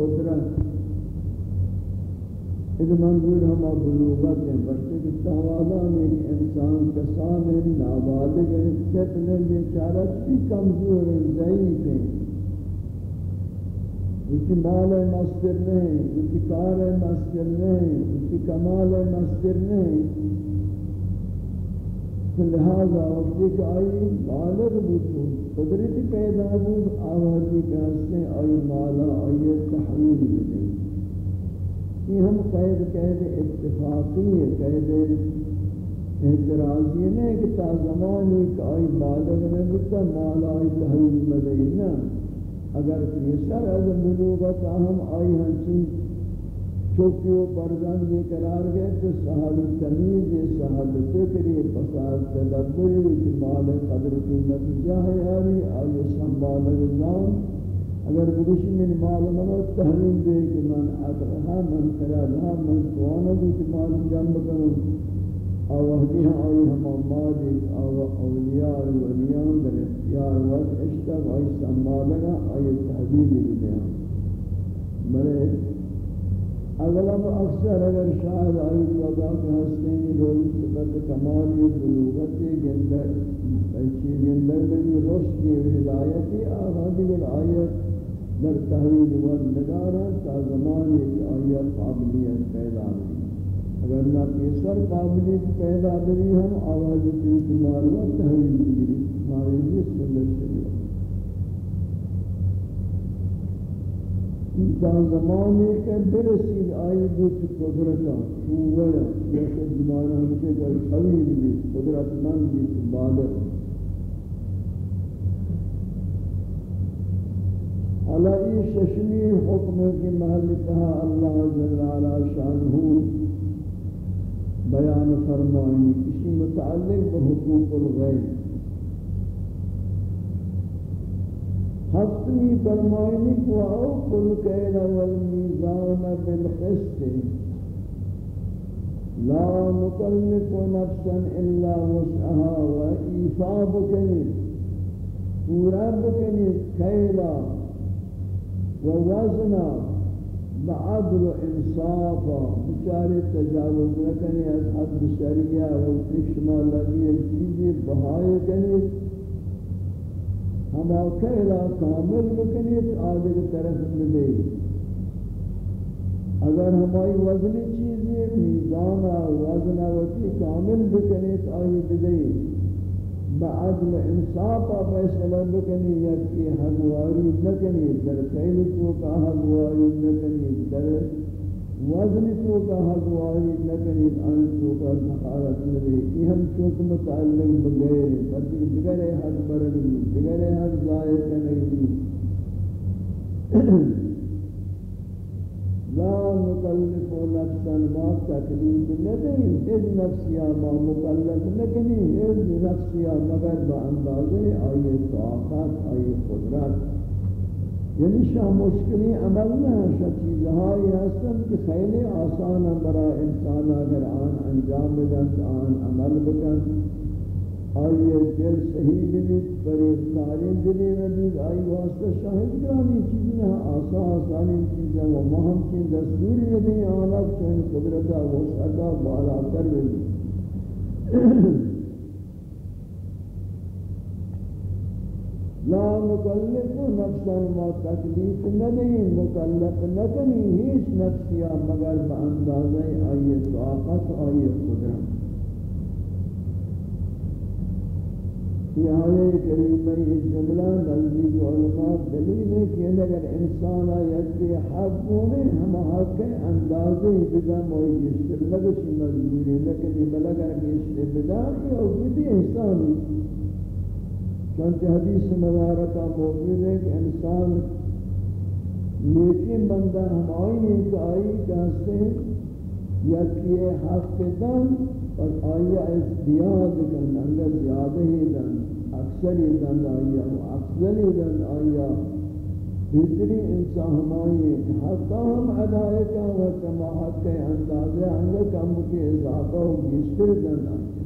قدرت. اذا منظور ہم بلوغت ہیں برچہ کہ تاوالان ایک انسان کسان ہیں نابالغ ہیں طفل ہیں، بیچارہ چی کمزور ہیں، ضعیف ہیں. اسی مال مستر نہیں اسی کار مستر نہیں اسی کمال مستر نہیں. لہذا وقتی کہ آئی بالغ بودھو قدرتی پیدا بود، آوازی کہ ہستے آئی مالا، آئی تحویل بدیں یہ ہم قید قید اتفاقی ہے قید اعتراضی نہیں کہ تا زمان ایک آئی بالغ نے بتا مال آئی تحویل مدینہ اگر پیسر از بلوغت ہم آئی ہنچی چوکی و پردن قرار گئے تو سہل تمیز سہل فکری فساد تدبری کہ مال قدر قیمت جاہے آئی آئی سنبالغ زان اگر بگوش من مال منو تحریم دے کہ من اقرہا من قرارہا من توانا بھی کہ مال جنب کروں او وحدی ہاں آئی ہم مالی او اولیاء ولیان در اختیار وقت اشتب آئی سنبالگا آئی تحبیل بھی ہاں بلے اغلب اکثر اگر شاید آئی وضا کہ ہستیں روی صفت کمالی بلوغتی گندر ایچی گندر بلی رشدی و ہدایتی آغادی بالآیت در تحویل و نگارا تا زمانی کی آیا قابلیت پیدا ہوئی اگر نہ پیسر قابلیت پیدا ہوئی ہم آواز پیت ماروا تحویل دیگری ہماری جس سنت سے تا زمانی کے برسید آئی بود قدرتا قویا یا کہ زمانہ ہمشہ کہ حویل بھی قدرت من بھی بالغ علی ششمی حکم کی محل تہا اللہ جل علا شانہ بیان فرمائنی کسی متعلق بحقوق الغیر حتمی فرمائنی کو اوق الکیل والمیزان بالخست لا نکلف نفسا الا وسعها و ایفاب کنی پورا بکنی کیلا ووزنا بعدل و انصافا بچارے تجاوز نہ از حد شریعہ و شما لگی ایک چیزی بہائے کریں ہم اکیلا کامل بکنی آدھے طرف ملے اگر ہماری وزنی چیزی میزانا وزنہ وچی کامل بکنی آئی بدئی بعدل انصاف فیصلہ بکنی یا کہ حقواری نکنی در خیل تو کا حقواری نکنی در وزن تو کا حقواری نکنی ان تو کا سخارت نبی. یہ ہم چوک متعلق بغیر، بلکہ دیگر حق برنی دیگر حق ظاہر نہیں لا نکلف نفسا ما تکلیف ندهی از نفسیا ما مکلف نکنی. از نفسیا مگر با اندازه آئی طاقت آئی قدرت. یعنی شاہ مشکلی عمل نہ ہے شاہ چیزہائی ہستن کہ خیلی آسان برا انسان، اگر آن انجام بدن، آن عمل بکن. آئیے دل صحیح بلیت بری ساری دلی میں آئی واسطہ شاہد گرانی چیزیں ہیں آسا آسانی چیزیں وہ مہم کی دستوری نہیں آنا چون قدرتا وہ سدا بالا کر بھی لا مکلف نفسا ما تکلیف ندیں مکلف نکنی ہیچ نفسیا مگر با اندازہ آئیے طاقت آئیے قدرت. یہ آئے کریمہ یہ جملہ نزدیک علماء دلیل ہے کہ اگر انسان آیت کے حق ہونے ہم حق کے اندازے بدا موئی گشتر لگشی مجبوری لیکن یہ بلگر گشتر بدا یہ اوگیدی احسان چونکہ حدیث مبارکہ موجود ہے کہ انسان نیکی بندہ ہم آئی ہیں آئی کہتے ہیں، یا کہ حق دن اور آیا ازدیاد کن اگر زیادہ ہی دن، اکثر ہی دن آیا افضل ہی دن آیا بہتری انسان ہمائی کہ حتی ہم ادائے کا و کما حق کے اندازے ہنگا کم کے اضافہ و گشتر دن آیا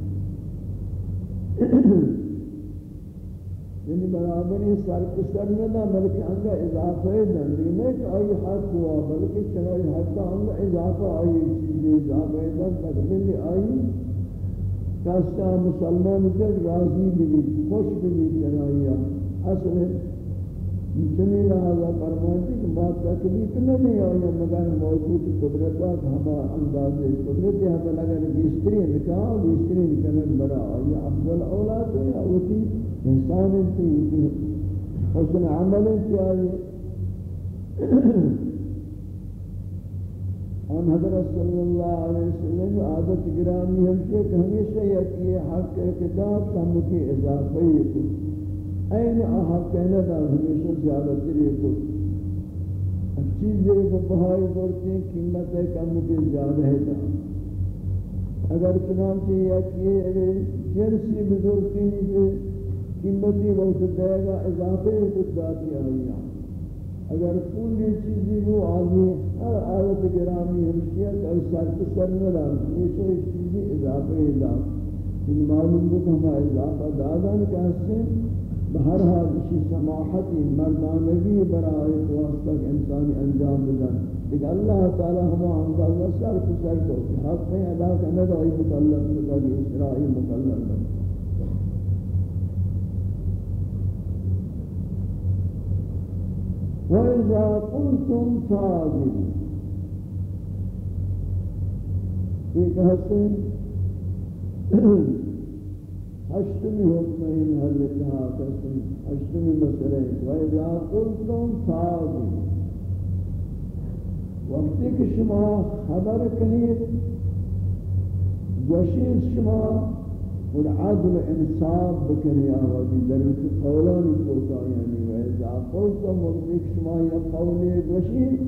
یعنی برابری سر کو سر نہ دا بلکہ انگا اضافہ ہے لیکن کہ آئی حق ہوا بلکہ چنائی حق کا انگا اضافہ آئی چیزی اضافہ ہے دا تقبل یعنی آئی کاستا مسلمان کے راضی بھی خوش بھی چنائی اصل چنی لہذا فرماتی کہ بات تکلیف نہیں آئی مگر موجود قدرتا ہما انداز قدرت یہاں ہے اگر بیستری نکاح بیستری نکاح برا آئی افضل اولاد ہے اوٹی انسان انتی حسن عمل انتی آئی ان حضرت صلی اللہ علیہ وسلم عادت گرامی ہمشہ کہ ہمیشہ یہ حق اقتدار کم کی اضافی کو این حق کہنے دا ہمیشہ زیادہ تری کو اب چیزیں کو بہائی بورتی ہیں قیمت ہے کم کی زیادہ ہے دا اگر چنانچہ یہ کہ جنسی بزرگی نہیں قیمتی وقت دے گا، اضافے کچھ ذاتی آئیاں اگر پوری چیزی وہ آگی ہر آیت گرامی ہمشیہ کہ اس سر نہ دار یہ تو ایک چیزی اضافے دا ان یعنی معلوم کو ہم اضافہ دادان کہتے ہیں۔ بہر حال اسی سماحتی مردانگی برائے واسطہ انسانی انجام بدن. لیکن اللہ تعالی ہما اندازہ سر کے سر کو حق میں ادا کرنے دا مطلب مطلب اسرائیل مطلب وَإِذَا قُلْتُمْ فَعَدِلُوا ایک حسن ہشتمی حکم ان حلتہا قسم ہشتمی مسئلہ وَإِذَا قُلْتُمْ فَعَدِلُوا وقتی کہ شما خبر کنید گوشید شما اور عدل انصاف بکنی آوازی در قولانی چوکا یعنی ویزا قلتا مردک شما یا قولی گوشید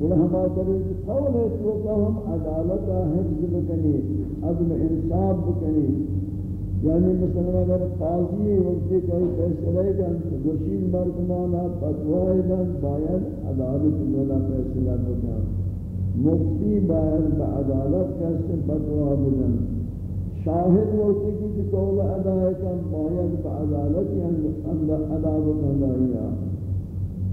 اور ہما در قول چوکا ہم عدالتا حفظ بکنی عدل انصاف بکنی یعنی مثلا اگر قاضی وقتی کوئی فیصلے کن گوشید مردمانا فتوائی دن، باید عدالت مولا فیصلہ بکن. مفتی باید با عدالت کسی فتوا بدن شاہد ہوتے کی کہ قول یعنی ادا ہے کہ باید بعدالت ادا بکندائیا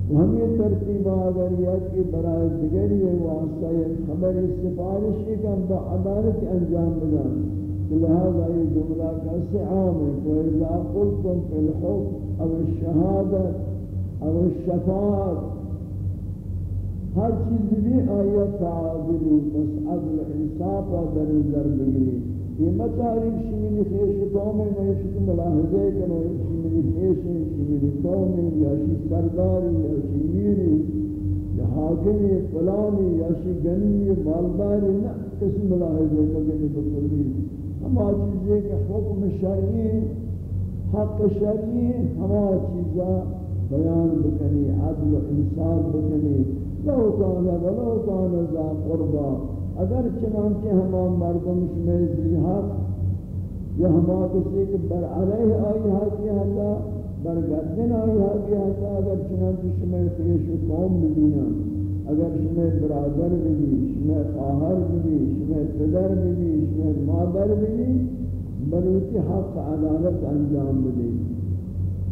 ہم یہ ترتیب اگر یہ کہ برائے دیگری واسطہ یہ خبر سفارش کی کہ با عدالت انجام بدن لہذا یہ جملہ کا سے عام ہے کہ اذا قلتم فی الحکم او الشہادت او الشفاعت، ہر چیز بھی آیت تعادل، بس عدل انصاف در نظر بگیری یہ مطالب شمیلی خیش قوم میں شکل ملاحظے کنو شمیلی خیش شمیلی قوم یا شی سرداری، یا شی میری، یا حاکمی فلانی، یا شی گنی مالداری، نہ کسی ملاحظے مگنی بکلی. ہما چیزیں کہ حکم شرعی حق شرعی ہما چیزاں بیان بکنی عدل و انصاف بکنی. لو کان ولو کان ذا قربا. اگر چنانچہ ہمان مردم شمی زیحات یا ہما کسی کے بر علیہ آئی حاکی حتا بر گردن آئی حاکی حتا اگر چنانچہ شمی خیش قوم ببینا اگر شمی برادر ببی شمی خواہر ببی شمی پدر ببی شمی مادر ببی بلوتی حق عدالت انجام بدی۔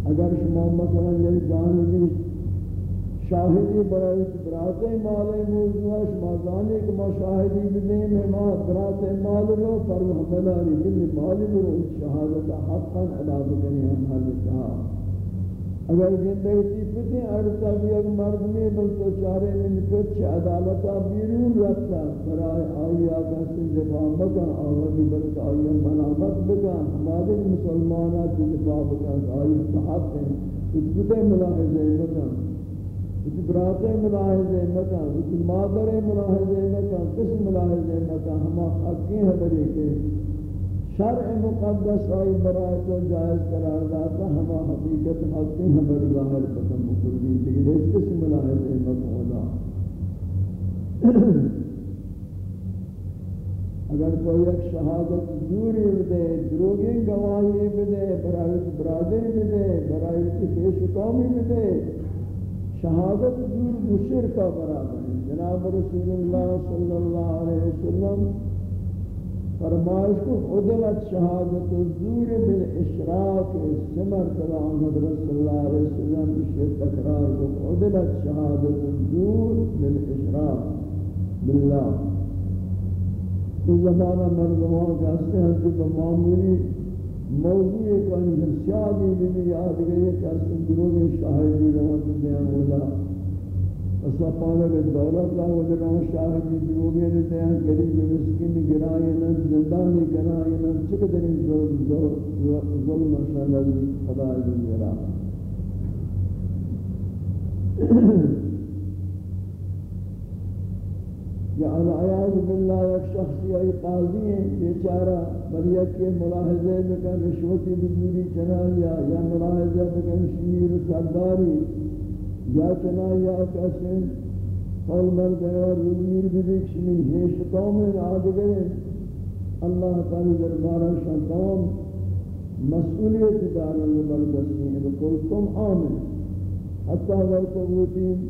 اگر شما مثلا یک جانبی شاہدی برای برات مال موضوع شما زانی کہ ما شاہدی بدیں میں ما برات مال رو پر حملانی دل مال رو شہادت حقا ادا بکنی ہم حل اگر زندگی پتے ارتا بھی اگر مرد میں بل تو چارے میں نکت چھ عدالتا بیرون رکھتا برای آئی آگا سے دفاع بکن، آوازی بلک آئی ملامت بکن، ہمارے مسلمانہ مسلمانات دفاع بکن، آئی صحاب ہیں، اس کتے ملاحظے بکن، اس براتے ملاحظے مکان اس مادر ملاحظے مکان کس ملاحظے مکان ہما حقی ہے بری کے شرع مقدس آئی برائے تو جائز قرار داتا، ہما حقیقت حقی ہے بری ظاہر قسم مکلی لیکن اس کس ملاحظے مکان اگر کوئی ایک شہادت دوری بدے، دروگی گواہی بدے برای برادر بدے برای کسی قومی بدے، شہادت دور مشرکہ برابر جناب رسول اللہ صلی اللہ علیہ وسلم فرمائش کو عدلت شہادت الزور بالاشراق سمر تلا حضرت صلی اللہ علیہ وسلم اشیاء تکرار کو عدلت شہادت الزور بالاشراف باللہ۔ اس زمانہ مردمان کا حسن حضرت معمولی موضوع ایک انجل سیادی بھی یاد گئے کہ حسن دروگ شاہدی رہا رحمت دیان ہوگا اسا پانا کہ دولت لا ودران شاہدی دروگے نے دیان گریب مسکین گرائے نن زندانی گرائے نن چقدر ظلم شاہدی جی، خدا عزیز جی، ورا یا العیاض باللہ، ایک شخصی ای قاضی ہیں بیچارہ بلیت کے ملاحظے میں بکن، رشوتی بزوری چنا یا یا ملاحظہ بکن شیر سرداری۔ یا چنا یا کسن قول مرد ہے اور رمیر ببکش من حیش قوم آدگر اللہ تعالی دربارہ شان مسئولیت دارا لبردستی ہیں بکل تم آمن حتی اگر تبوتیم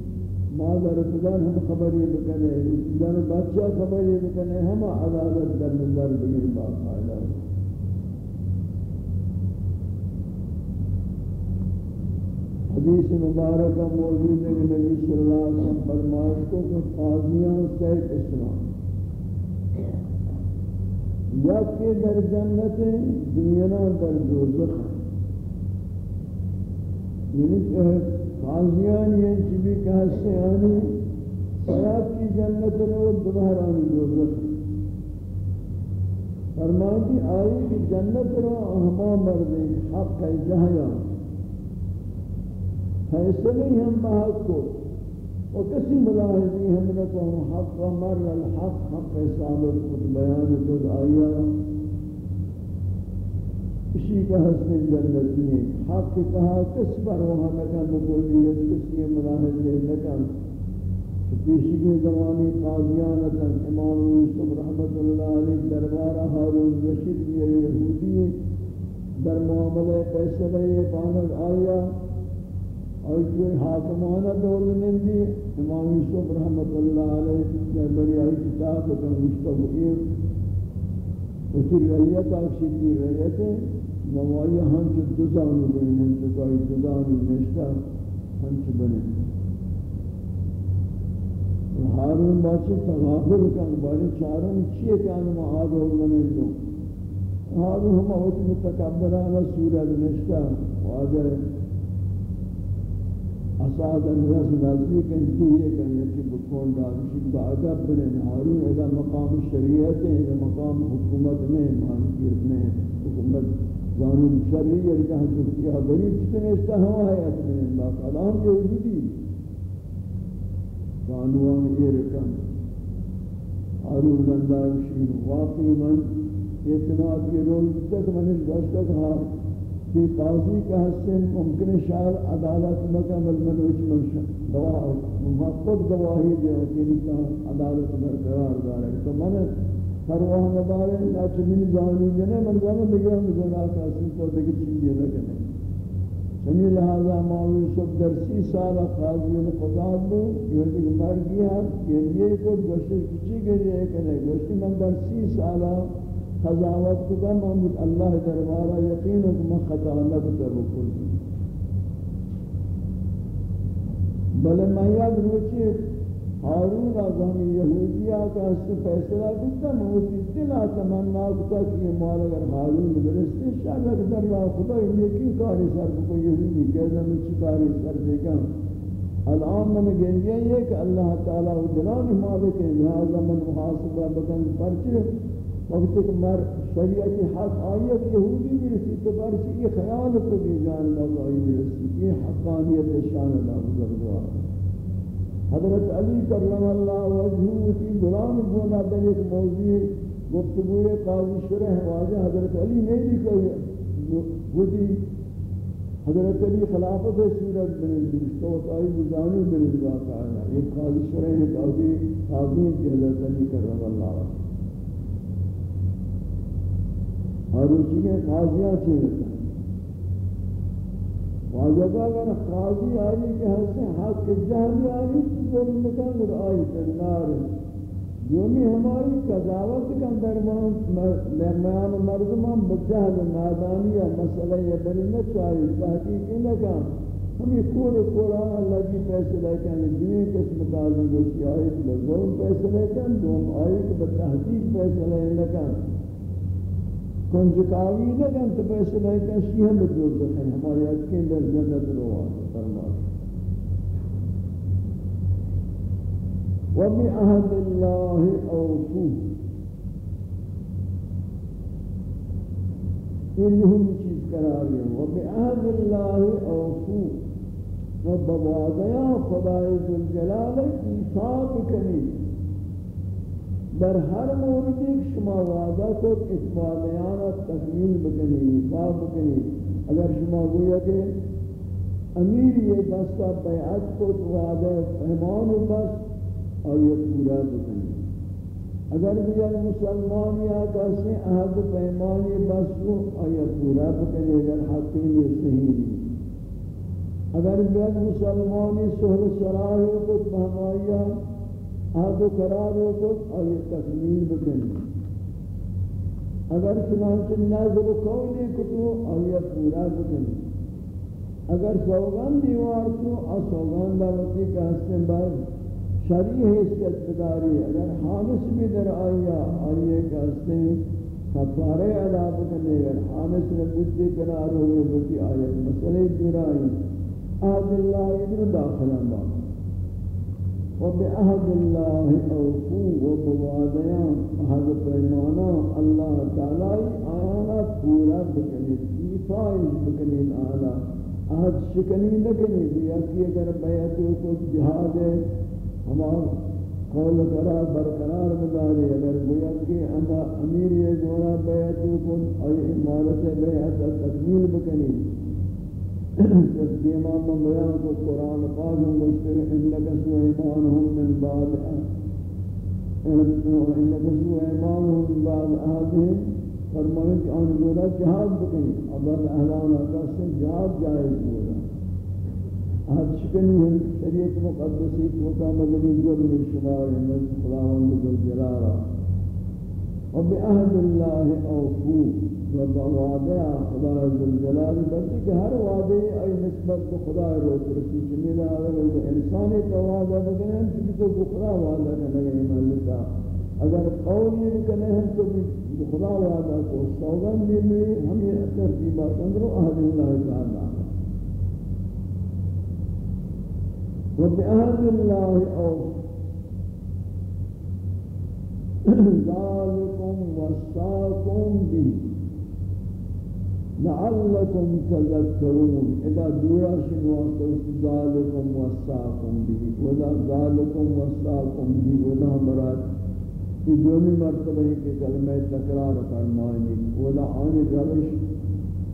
مادر پدر ہم خبری بکنے در بچہ خبری بکنے، ہم عدالت در نظر بگیر باقاعدہ حدیث مبارکہ موجود ہے کہ نبی صلی اللہ علیہ وسلم فرمائش کو کہ قاضیاں سیف اسلام یا کہ در جنت دنیا در دوزخ یعنی کہ قاضیان یہ چیزی چبی کہتے ہیں سیاد کی جنت رو دبہرانی دوزخ فرمائیتی آئی کی جنت رو اہما مردیں حق ہے جہیا فیصلے ہم بحق کو۔ و کسی ملاحظی ہم نکو حق و مر، الحق حق ثابت خود بیان خود آیا۔ اسی کا حسن جنتی ہے حق کی کہا کس پر وہاں لکن بکلیت کسی ملاحظے لکن پیشی کے زمانی قاضیانتا امام یوسف رحمت اللہ علیہ دربار حارون رشید یہ یہودی در معاملہ فیصلہ پانک آیا۔ اور کوئی حاکمانہ دول نندی امام یوسف رحمت اللہ علیہ بری آئی کتاب کا مشتبہ اسی ریت آکشی ریت نوائی ہم چو دزانو بینن چو کئی دزانو نشتا ہم چو بنن حارون باچے تغافر کن باری چارن چیئے کان معادو بنن تو حارون ہم اوچ متکبرانا سورت نشتا واجہ اساد الرس نازلی نزدیک انتیے کن یکی بکون دارشی بعدہ بنن حارون اذا مقام شریعت ہے اذا مقام حکومت نہیں مانکیت نہیں، حکومت قانون شرعی ہے کہ ہم کیا غریب کتنے استا ہوا ہے اپنے اللہ کلام یہ وجودی قانون یہ رکن حارون زندہ واقعی من اعتماد کے رول تک منش گوشتا کہا کہ قاضی کا حسن ممکن شاید عدالت مکمل منوچ منشا گواہ محفظ گواہی دے کہ عدالت برقرار دارے۔ تو من پرواہ مبارے اچھ من زانی جنے من زانی دیگر ہم گناہ کا سن تو دیگر چیز دے لگنے سمی لہذا معلوم سب در سی سال قاضی القضاد بو یہ دیگر مر گیا یہ یہ کو گوشت کچی گری ہے کہ نہیں۔ گوشت من در سی سال قضاوت کو کم محمد اللہ دربارہ یقین کہ من خطا نہ بتر بلے میں یاد روچی ہارون آزام یہودیہ کا اس سے فیصلہ کرتا موتی دلا تمنا کرتا کہ یہ مال اگر ہارون برستے، شاید اگر در راہ خدا یہ کی کاری سر کو یہودی کہتا میں چی کاری سر دے گا الان من گنجے یہ کہ اللہ تعالیٰ جلال مالک ہے، لہذا من محاسبہ بکن پرچے وقت کہ مر شریعت حق آیت یہودی بھی رسی تو پرچے یہ خیال کو دی جان لگا یہ حقانیت شان اللہ بزرگوار حضرت علی کرم اللہ وجہو کی غلام گونا در ایک موضوع گفتگوی قاضی شرح واجہ حضرت علی نہیں لکھا گوٹی حضرت علی خلافت سورت بن درشتہ و تائی بزانی بن واقع ہے۔ ایک قاضی شرح قاضی قاضی حضرت علی کرم اللہ۔ اور اسی کے قاضیاں چھے واجب اگر قاضی آئی کہ حسن حق جہل آئی ظلم کن اور آئی تنار یومی ہماری قضاوت کا درمان درمیان مردمان بجہل نادانی یا مسئلہ یا برنہ چاہیے تحقیقی نکا ہمیں کور قرآن اللہ کی فیصلہ کرنے دوئے قسم قاضی کو سیاہت لظلم فیصلہ کرنے دوم آئے کہ بتحقیق فیصلہ نکا کنجکاوی نکن تو فیصلہ کرنے شیہم بدور بکن ہماری حد کے اندر جنت روان فرمائے وبعهد الله أوفوا۔ انہم چیز قرار دیں وبعهد الله أوفوا۔ وبوادیا خدای ذوالجلال ایثار کنی۔ در ہر مورد ایک شما وعدہ کو اتفاقیان تکمیل بکنی ایفا بکنی. اگر شما گویا کہ امیر یہ دستہ بیعت کو وعدہ فہمان و بس اور یہ پورا بکنی؟ اگر بھی یہ مسلمان یا کسی عہد پیمانی بس کو اور یہ پورا بکنی؟ اگر حقیم یہ صحیح نہیں اگر بھی یہ مسلمانی سہر سراہ کو فہمایا عہد و قرار کو اور یہ تکمیل بکنی اگر چنانچہ نظر قولی کتو اور یہ پورا بکنی اگر سوگان دیوار تو اور سوگان دعوتی کا حسن بعد شریع حیثیت بداری اگر حامس بھی در آیا آئیے کہ اس نے کفارے عذاب کرنے اگر حامس نے بدی قرار ہوئے بودی آیت مسئلے دور آئی اہد اللہ ادھر داخلہ با وبعهد الله اوفو وبوادیان اہد پیمانا اللہ تعالی آنا پورا بکنید ایفائز بکنید آنا اہد شکنی نکنید یا کہ اگر بیعتو کو جہاد ہے، ہمار قول قرار برقرار بداری اگر گویا کہ اما امیر یہ گونا بیعتو کن اور امارت بیعت تکمیل بکنی۔ جس کی امام بیان کو قرآن قاضم مشتر انکا سو ایمانهم من بعد انکا سو ایمانهم من بعد آدھیں فرمائیں کہ آن گونا جہاد بکنی اب اہلانا کسی جہاد جائز گونا آج شکنی ہے، شریعت مقدسی تو کا مدنی جو من شمار من خداوند ذو جلالہ. وبعهد الله اوفو وبوعدہ خدا جلال بلکہ کہ ہر وعدے ای نسبت کو خدا رو ترسی جمیل اگر انسانی تو وعدہ بکنے ہم تو خدا وعدہ کرنے ملتا اگر قول یہ کہنے ہیں تو خدا وعدہ کو سوگن بھی ہم یہ ترتیبات اندر عہد اللہ تعالی وبعهد الله أوف ذلكم وصاكم به لعلكم تذكرون إذا دورا شنواتوا ذلكم وصاكم به. وذا ذلكم وصاكم به. وذا مراد. کہ دومی مرتبہ ہے کہ کلمہ تکرار فرمائنی. وذا آن روش.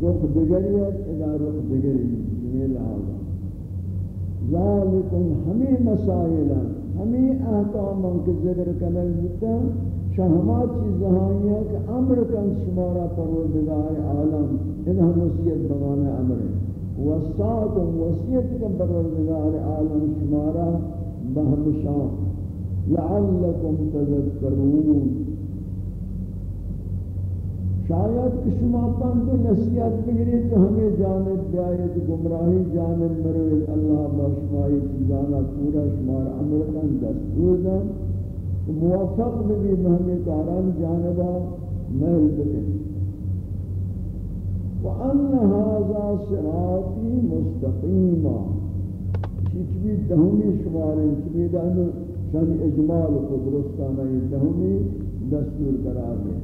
رخ دگری ہے، اذا رخ دگری. جمیل آگا ذالکم، ہمیں مسائل ہمیں احکاموں کے ذکر کرنے ہوتا شہما چیزیں ہیں کہ امر کن شمارا پروردگار عالم. انہا وصیت بغانا امر. ہے وصاکم وصیت کن پروردگار عالم شمارا بہمشان لعلکم تذکرون. شاید کہ شما پند نصیحت بگیری تو ہمیں جانب بیایت گمراہی جانب مروید اللہ باشمائی چیزانا پورا شمار امرکن دستور دا موفق بھی ہمیں کاران جانبا محل بکن وَأَنَّ هَذَا صِرَاطِي مُسْتَقِيمًا۔ چیچ بھی دہمی شماریں چبی دہمی شان اجمال کو درستانا یہ دہمی دستور قرار دیں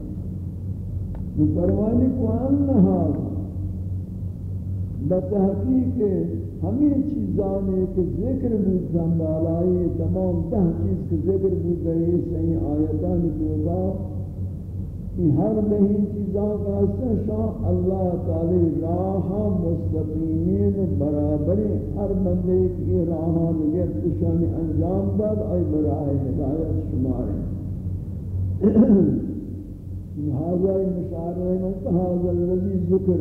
فرمانی کو انہا بتحقیق ہمیں چیزان ایک ذکر بود زنبالائی تمام تہ چیز کے ذکر بود گئی صحیح آیتان دوگا کہ ہر نہیں چیزان کا شاہ اللہ تعالی راہ مستقیمین برابری ہر بندے کی راہان یہ کشان انجام داد، ای برائے ہدایت شمار هذا المشاعر من هذا الذي ذكر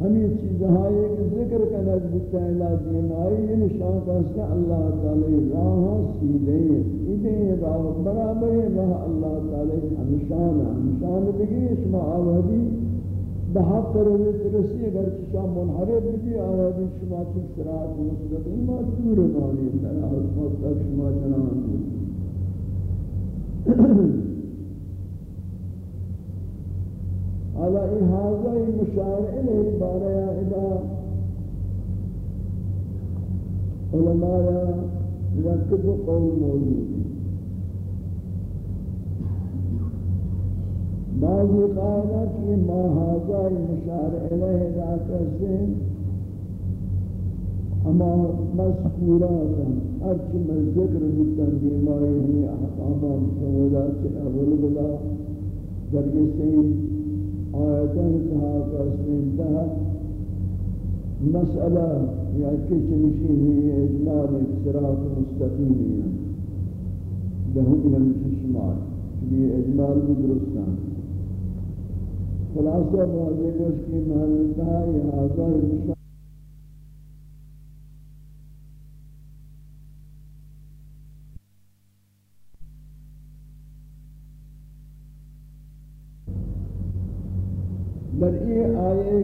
ہمیں چیزیں چیزہائی ایک ذکر کا کنک بتا علاجی مائی یہ نشان کہتا اللہ تعالی راہ سیدھے ہیں سیدھے ہیں، راہ برابر ہیں، راہ اللہ تعالی ہمشان ہے۔ ہمشان بگی شما آوہدی بحق کروی ترسی، اگر چشا منحرب بگی آوہدی شما چک سرات مستقیم دور مانی ترہ تک شما جنان دور على هذا المشار إليه بارا إذا علماء يكتب قول موجود بعضی قائلت کہ ما هذا المشار إليه ذاك الزين اما مذکورات ارچ من ذکر بودن دیمائی ہمیں احکامات سمودات سے اول بلا درگی آیتن کہا قسمین تہا مسئلہ یا کچھ مشین ہوئی اجناب اکسرات مستقیمی ہے دہم یمشی شمار یہ اجناب بھی درستان خلاصہ بہت دیگوش کی محل آزار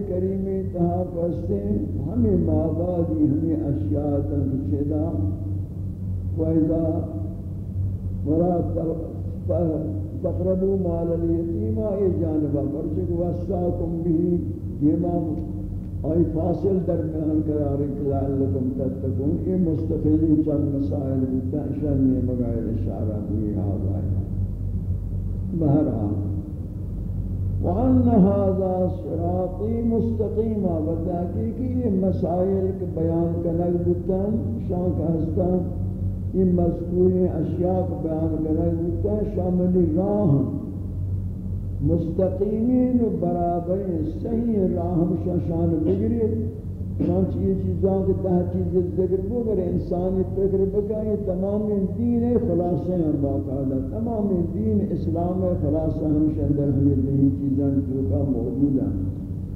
کریم تہا پستے ہمیں مابادی ہمیں اشیاء تنچدا فائدہ ولا تقربوا مال اليتيم اي جانبا فرجك وصاكم به امام اي فاصل درمیان قرار لعلكم تتقون۔ یہ مستقلی چند مسائل بتعشان میں مغائر اشارہ ہوئی آزائی بہرحال وان هذا صراطي مستقيما وتحقيقي مسائل کے بیان کرنے بتن شان کا ہستان یہ مذکور اشیاء کو بیان کرنے بتن شامل راہ مستقیمین و برابر صحیح راہ شان بگریت۔ چنانچہ یہ چیزاں کے تحت چیز ذکر کو اگر انسانی فکر بکائے، تمام دین خلاصے ہیں باقاعدہ تمام دین اسلام خلاصہ ہم شندر ہمیں نہیں چیزاں جو کا موجود ہیں۔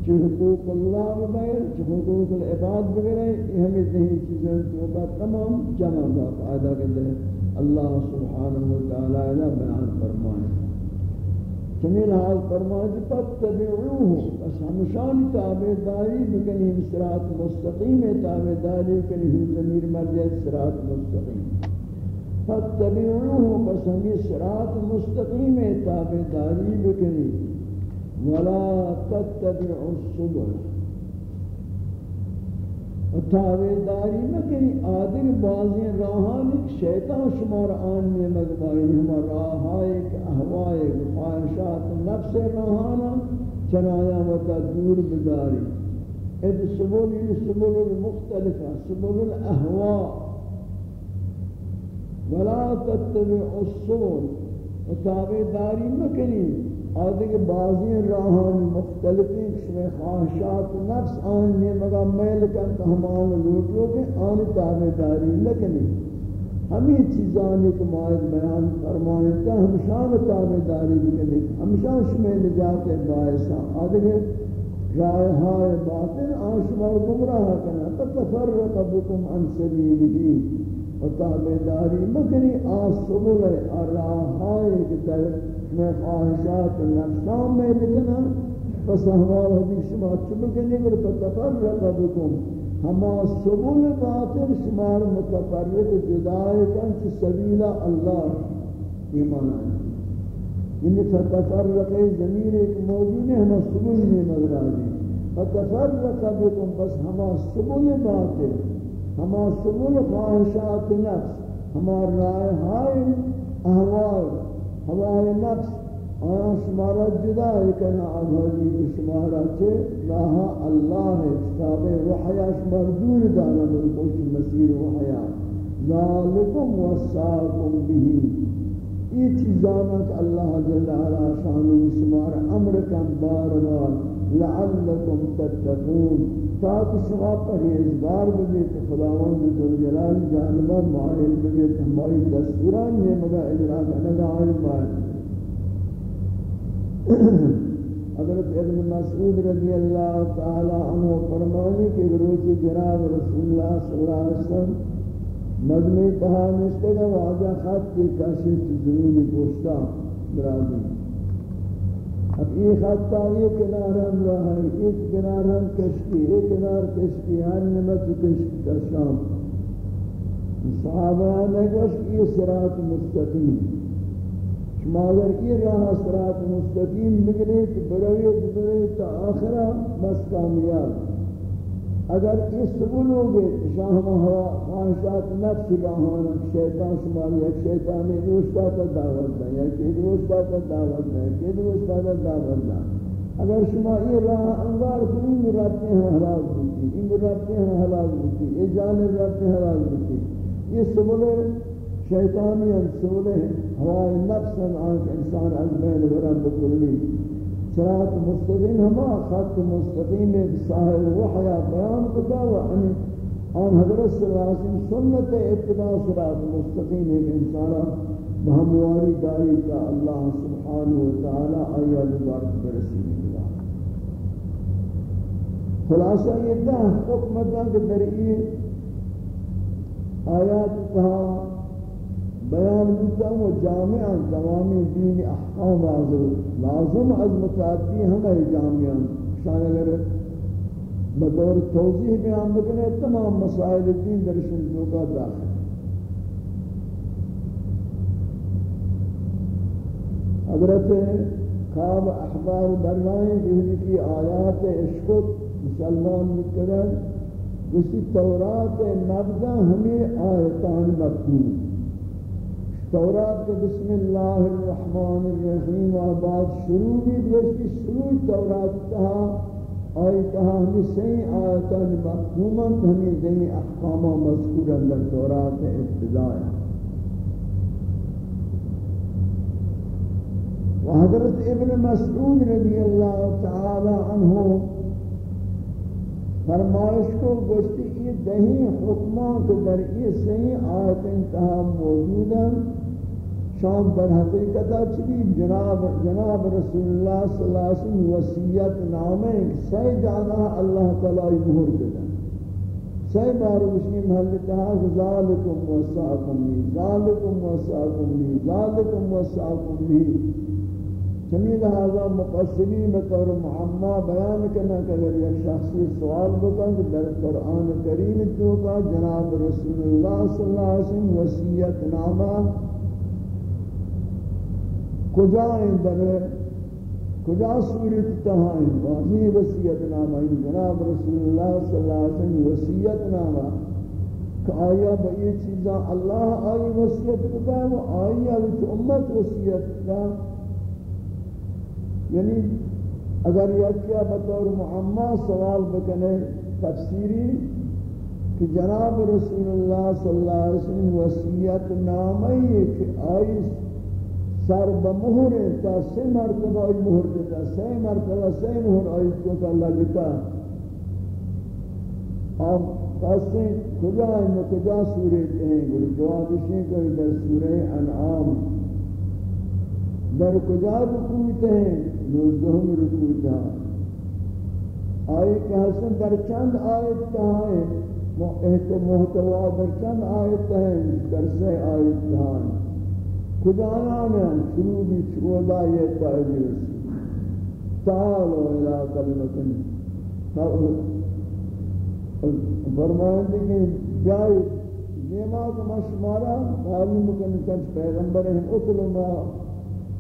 چھ حقوق اللہ بغیر چھ حقوق العباد بغیر ہمیں نہیں چیزاں جو کا تمام جمع باقاعدہ کے اللہ سبحانہ وتعالی بیان فرمائے۔ چنین حال فرمائے کہ تتبعوه بس ہمشان تابعداری بکنیم، صراط مستقیم تابعداری کنیم زمیر مرجع صراط مستقیم. فتبعوه بس ہمی صراط مستقیم تابعداری بکنیم. ولا تتبعوا السبل. تابعداری مکنی آدھر بعضی راہان ایک شیطان شمار آن میں مگبائی ہم راہائی ایک احوائی خواہشات نفس راہانا چنایا وتا دور بداری اد سبول سبول المختلفة سبول الاحواء ولا تتبع السبول تابعداری مکنی. آدھے کہ بعضی راہان مختلفی کشم خواہشات نفس آن میں مگا میل کن کہ ہمان لوٹو کے آن تابع داری لکنی ہمیں چیزانی کے معاہد بیان فرمائیں تا ہمشان تابع داری لکنی ہمشان شمی نجات باعثا آدھے کہ رائے ہائے باطن آن گمراہ کنا فتفرق بکم عن سبیلی و تابع داری مکنی آن سبول راہائے کہ میں خواہشات نفسان میں لکنا پس ہمارا حدیث شما چمکنی گر فتفرق بکم۔ ہما سبول باطل شمار متفرق جدائے کنچ سبیل اللہ ایمان آئے۔ یعنی فتفرق زمین ایک موجود ہے ہما سبول میں مغرازی فتفرق بکم، بس ہما سبول باطل ہما سبول خواہشات نفس ہما رائے ہائے احوال ہمارے نفس آیا شمارا جدا ہے کہنا آدھالی کی شمارا چھے راہا اللہ ہے کتاب وحیا شمار دور دانا بلکوش مسیر وحیا ذالکم وصاکم بھی یہ چیزانا کہ اللہ جل علا شانو شمار امر کم بار لعلکم تتقون۔ تاکہ شما پرہیزگار بگیت، خداوند ذل جلال جانبہ، مائل بگیت ہماری دستوران یہ مگا اجرا کرنے آئی مائل حضرت ابن مسعود رضی اللہ تعالی عنہ فرمانی کہ روز جناب رسول اللہ صلی اللہ علیہ وسلم مجمع تہا نشتگا واجہ خط کی کسی زمین پوشتا برازی اب یہ خط یہ کنار ہم رہا ہے، ایک کنار ہم کشتی، ایک کنار کشتی، ہر نمت کشتی کا شام صحابہ نے گوشت یہ سرات مستقیم۔ شما اگر یہ راہ سرات مستقیم بگریت برویت برویت تا آخرہ بس کامیاب. اگر اس سبول ہوگے شاہم ہوا خواہشات نفس راہانا شیطان شمال یک شیطانی دوستا تا دعوت دا یا کہ دوستا تا دعوت دا کہ دوستا تا دعوت دا اگر شما یہ راہ انگار کنی رابطے ہیں حلال بوتی ان رابطے ہیں حلال بوتی یہ جانب رابطے ہیں حلال بوتی یہ سبول شیطانی انسول ہوائے نفس آنکھ انسان از بین برم بکلی صراط مستقیم ہما، خط مستقیم صاحب وحیا بیان کتا و انی آن حضرت صلی اللہ علیہ وسلم سنت اتباع صراط مستقیم ایک انسانا بہمواری داری کا اللہ سبحانہ وتعالی آیا لبارت برسیم اللہ خلاصہ یہ دہ حکمتاں کہ در یہ آیات کہا بیان بودتا و جامعا تمام دین احکام حاضر لازم از متعدی ہمیں جامعا شان اگر بطور توضیح بیان بکنے، تمام مسائل دین در شنجو کا داخل حضرت خواب احبار برائیں جہدی کی آیات عشقت مسلمان مکرد گوشتی تورات نبدہ ہمیں آیتان مفہوم تورات کے بسم اللہ الرحمن الرحیم و بعد شروع بھی دوستی شروع تورات تہا آئی تہا ہمیں صحیح آیتان مفہوماً ہمیں دینی احکامہ مذکور اندر تورات ابتدائی و حضرت ابن مسعود رضی اللہ تعالی عنہ فرمائش کو گوشتی یہ دہی حکمان کے در یہ صحیح آیت انتہا موجود ہیں شام در حقیقت چلی جناب جناب رسول اللہ صلی اللہ علیہ وسلم وصیت نامے سی جانا اللہ تعالی مہر دیتا سی بار محل کہا ذالکم وصاکم لی ذالکم وصاکم لی ذالکم وصاکم لی چمی لہذا مقصری بطور معمہ بیان کرنا کہ اگر یک شخصی سوال بکن کہ در قرآن کریم تو کا جناب رسول اللہ صلی اللہ علیہ وسلم وصیت نامہ کجا ہیں در کجا صورت تہائیں واضح وسیعت نامہ جناب رسول اللہ صلی اللہ علیہ وسلم وسیعت نامہ کہ آیا با یہ چیزاں اللہ آئی وسیعت کتا ہے، وہ آئی وچ امت وسیعت کتا یعنی اگر یہ کیا بطور معمہ سوال بکنے تفسیری کہ جناب رسول اللہ صلی اللہ علیہ وسلم وسیعت نامہ یہ کہ آئی سر بمہر تا سی مرتبہ آئی مہر دیتا سی مرتبہ سی مہر آئی کو کا لگتا اب کسی کجا ہیں کجا سورت ہیں گلی جواب اسی کوئی در سورہ انعام. در کجا رکوت ہیں نوزدہم رکوت ہیں آئی کہ حسن در چند آیت کہاں ہیں محتوا در چند آیت ہیں در سے آیت کہاں ہیں خدایان شروع بھی چودا یہ تاجر تعالوا الى کلمتن. فرمائیں کہ جائے دیما کو مشمارا معلوم کرنے چاہتے پیغمبر ہیں اتل ما.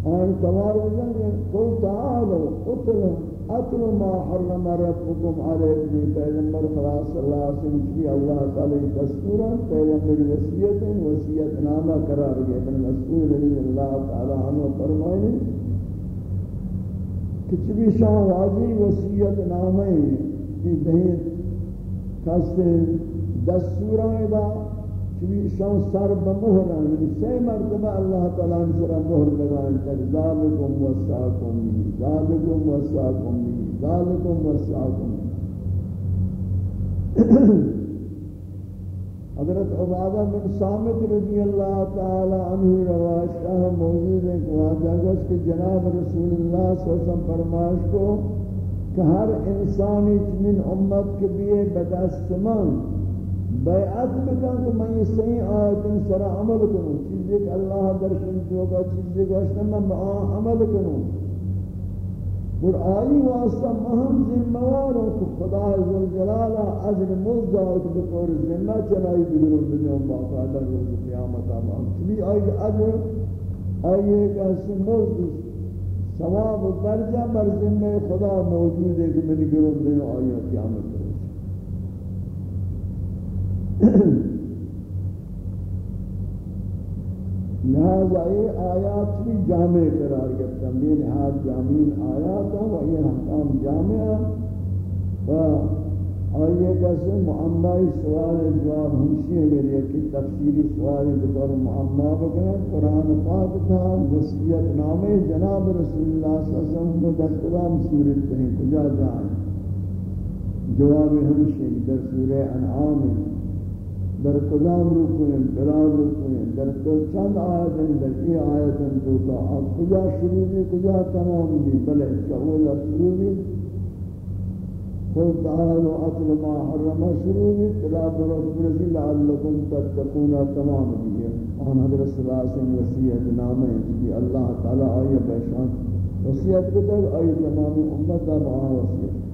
آن توار وزن قل تعالو اتل اتل ما حرم ربكم علیکم پیغمبر خلاص صلی اللہ علیہ وسلم کی اللہ تعالی دستورا پیغمبر وصیت وصیت نامہ قرار گیا ابن مسعود رضی اللہ تعالی عنہ فرمائے کہ چبی شاہ واضح وصیت نامہ کی دہیں کستے دستوران دا چوی شان سر بمہر یعنی سی مرتبہ اللہ تعالیٰ نے سر مہر لگائیں تک ذالکم وساکم بھی ذالکم وساکم بھی ذالکم وساکم حضرت عبادہ بن سامت رضی اللہ تعالی عنہ روایت کا موجود ہے کہ واجہ گوش کہ جناب رسول اللہ صلی اللہ علیہ وسلم فرماش کو کہ ہر انسانی من امت کے بیئے بدست من بیعت بکن کہ میں یہ صحیح آیتن سر عمل کروں چیزی کہ اللہ درشن جو چوکا چیزی کہ میں عمل کروں اور آئی واسطہ مہم ذمہوار ہوں کہ خدا عزو جلالہ عجر مزداد بطور ذمہ چلائی بگروں بدیوں باقاعدہ روز قیامت آمان چلی آئی عجر آئی ایک ایسے مزد ثواب و درجہ بر ذمہ خدا موجود ہے کہ منی گروں بدیوں آئی قیامت۔ روز لہذا یہ آیات بھی جامع قرار گرتا ہے لہذا جامعین آیات ہیں و یہ حکام جامع ہیں و آئیے کیسے معمائی سوال جواب ہمشی ہے میری ایک تفسیری سوال بطور معمہ بکنیں قرآن پاک تھا وسیعت نام جناب رسول اللہ صلی اللہ علیہ وسلم کو در قرآن صورت کہیں کجا جائیں جواب ہمشی در سورہ انعام. ہے در کدام رکویں بلا رکویں در تو چند آیتیں در ای آیتیں جو کا اب کجا شروع بھی کجا تمام بھی بلے چاولا شروع بھی قل تعالوا اطل ما حرم شروع بھی تلا برس برسی لعلکم تتقون تمام بھی آن حضرت صلی اللہ علیہ وسلم وسیعت نامے کہ اللہ تعالی آئیے بیشان وسیعت کو تک آئیے تمام امت اب آن وسیعت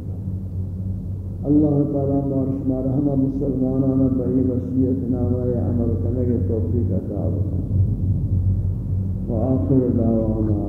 اللہ تعالی مار شمار ہم مسلمانان بئی وصیت نامہ عمل کرنے کے توفیق عطا فرمائے۔ وآخر دعوانا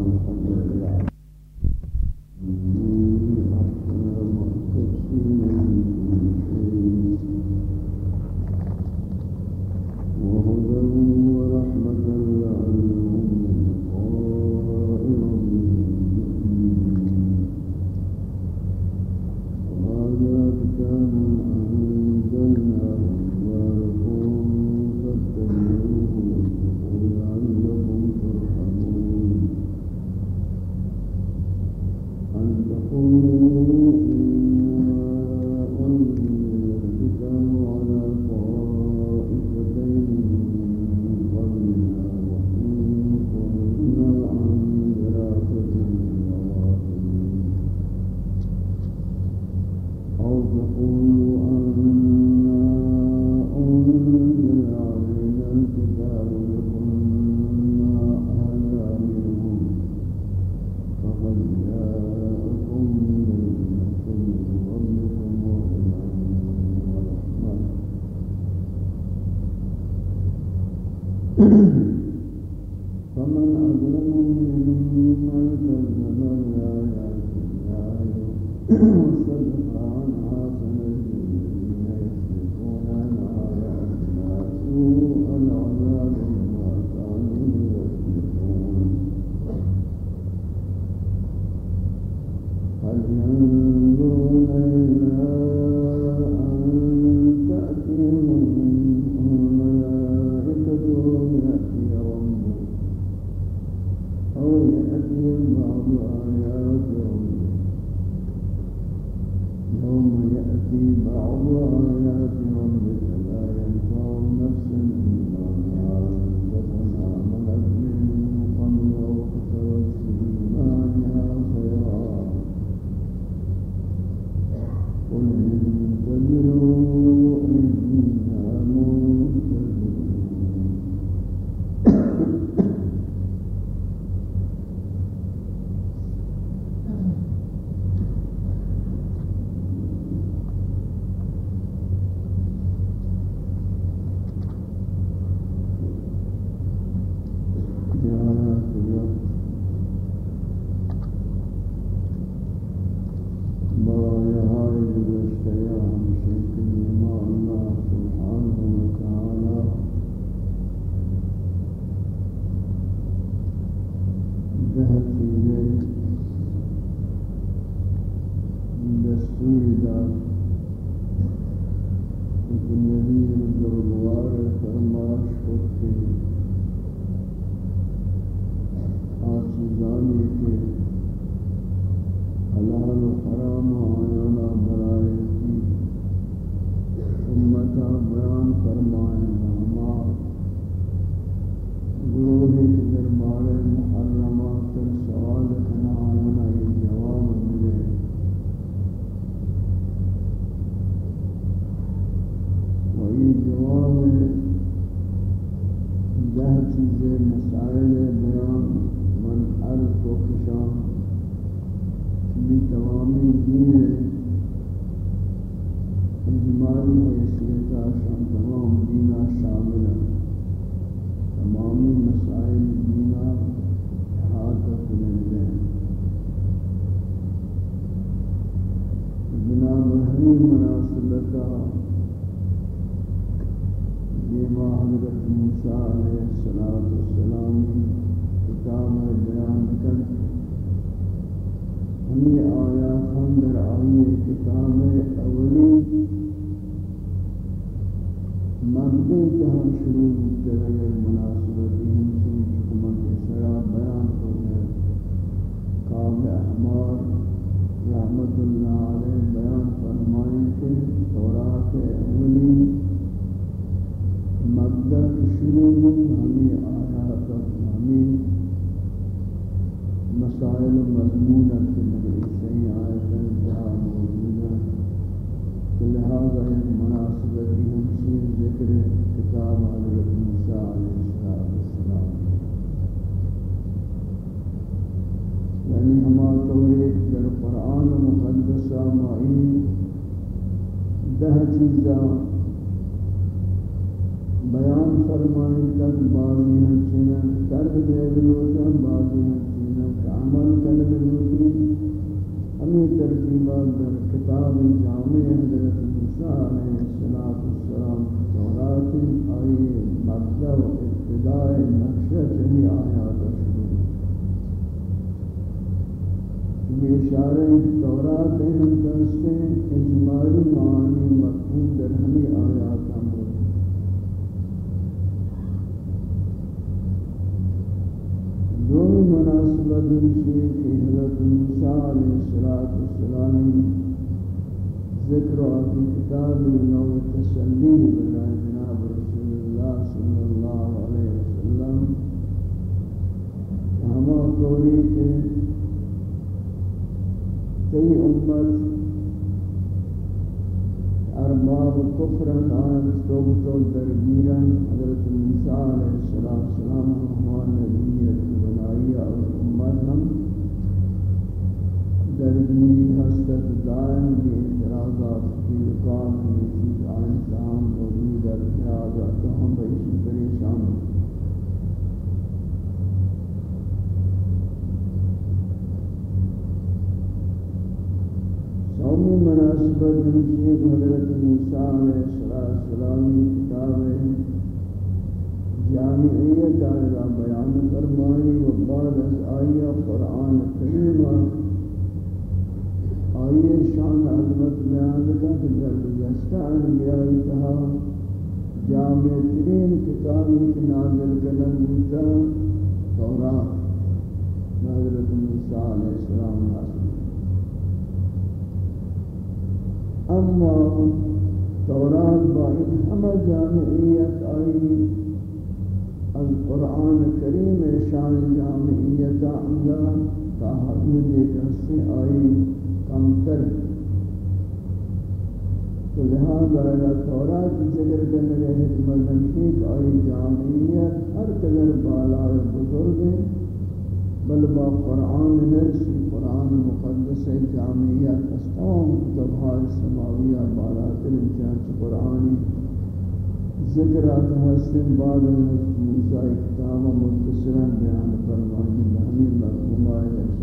زانی کے حلال و حرام آیانا برائے کی امتا بیان فرمائیں۔ ہم بیان فرمائیں تک بازی ہیں چینہ ترک دے بلوتا بازی ہیں چینہ عمل کر بلوتی ہمیں ترتیبات در کتاب جامع حضرت موسیٰ علیہ السلام تورات آئی، مبدع و ابتداء نقشہ چنی آیات شروع۔ یہ اشارے تورات ہم کرتے اجمالی معانی مفہوم در ہمیں آیات مسند الشيخ حضرت موسى عليه الصلاة والسلام ذكر في كتاب النوم التسليم بالله جناب رسول الله صلى الله عليه وسلم ہما قولی تي کئی امت ارباب کفرن آن توبتو درگیرن حضرت موسیٰ علیہ والسلام اعتراضات کی میں چیز آئین سام موجود ہے اعتراضات تو ہم بہت پریشان سومی مناسبت ہمشی حضرت موسیٰ علیہ السلام کتاب جامعیت دائرہ بیان فرمائی و بعد از آئیہ قرآن گزشتہ انبیاء تہا جامع ترین کتابی کی نازل کرن ہوتا تورات، حضرت موسیٰ علیہ السلام نازل اما تورات با این همه جامعیت آئی۔ القرآن کریم شان جامعیت آنگا، تا حدود ایک حصے آئی کم کمتر۔ تو لہذا اگر تورات ذکر کرنے کے حکمت نمشیق آئی جامعیت ہر قدر بالا و بزرگ ہے بل با قرآن نرسی، قرآن مقدس جامعیت اس استوام کتبها سماویہ بالاتر چانچ قرآنی۔ ذکرات حسن بعد موسیٰ کتاب متصرا بیان فرمانی بہمی مرحومہ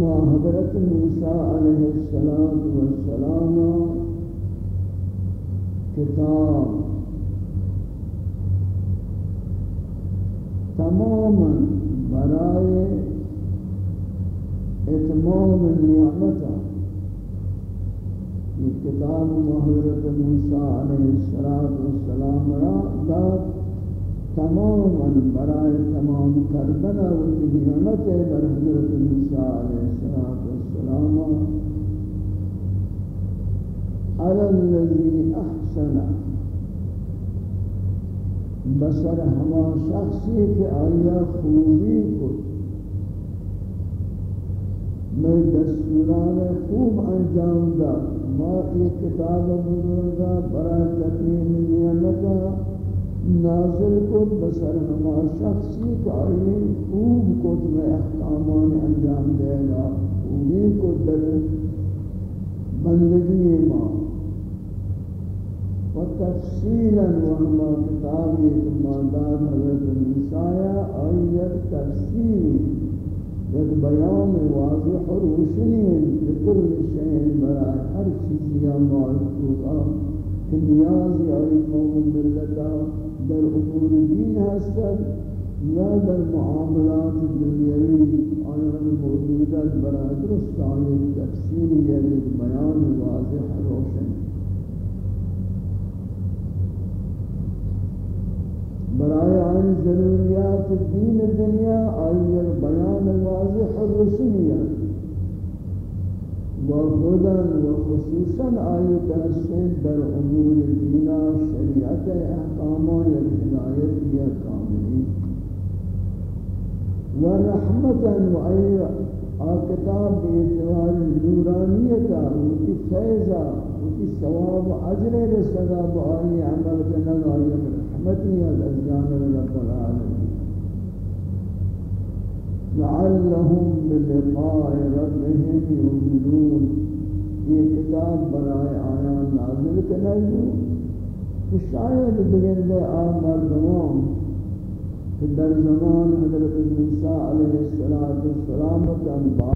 ما حضرت موسیٰ علیہ السلام کتاب. تماما برائے اتمام نعمتا یہ کتاب حضرت موسیٰ علیہ السلام را داد. تماما برائے تمام کردنا و نعمت بر حضرت موسیٰ علیہ السلام على الذي أحسن بسر ہما شخصی کہ آیا خوبی کو میں دستوران خوب انجام دا ما یہ کتاب بزرگا برای تقریم نعمتا نازل کو بسر ہما شخصی کہ آئی خوب کو میں احکامان انجام دے گا خوبی کو در بندگی ماں وتفصيلا وهما كتاب المادات حضرت موسى آية تفصيل یک بیان واضح و روشنی لكل شيء برای هر چیزی یا معلومہ کہ نیازی آئی قوم ملتا در امور دین هستد یا در معاملات دنیوی آیان موجودت برای درست آئی تفصیلی یعنی بیان واضح روشن؟ برای آن ضروریات دین دنیا آئی بیان واضح الرسولیہ و خودن و خصوصا آئی تحسن در امور دینا شریعت احکامان ہدایت یا کاملی. و رحمتا و آئی آکتاب بیتوار نورانیتا و کی فیضا و ثواب عجر رسدا و آئی عمل کنگ آئی رحمتی الازیان رب العالمین. لعلهم بلقاء ربهم يؤمنون. یہ کتاب برائے آیان نازل کرنے کہ شاید بگرد آن مردمان کہ در زمان حضرت موسیٰ علیہ السلام و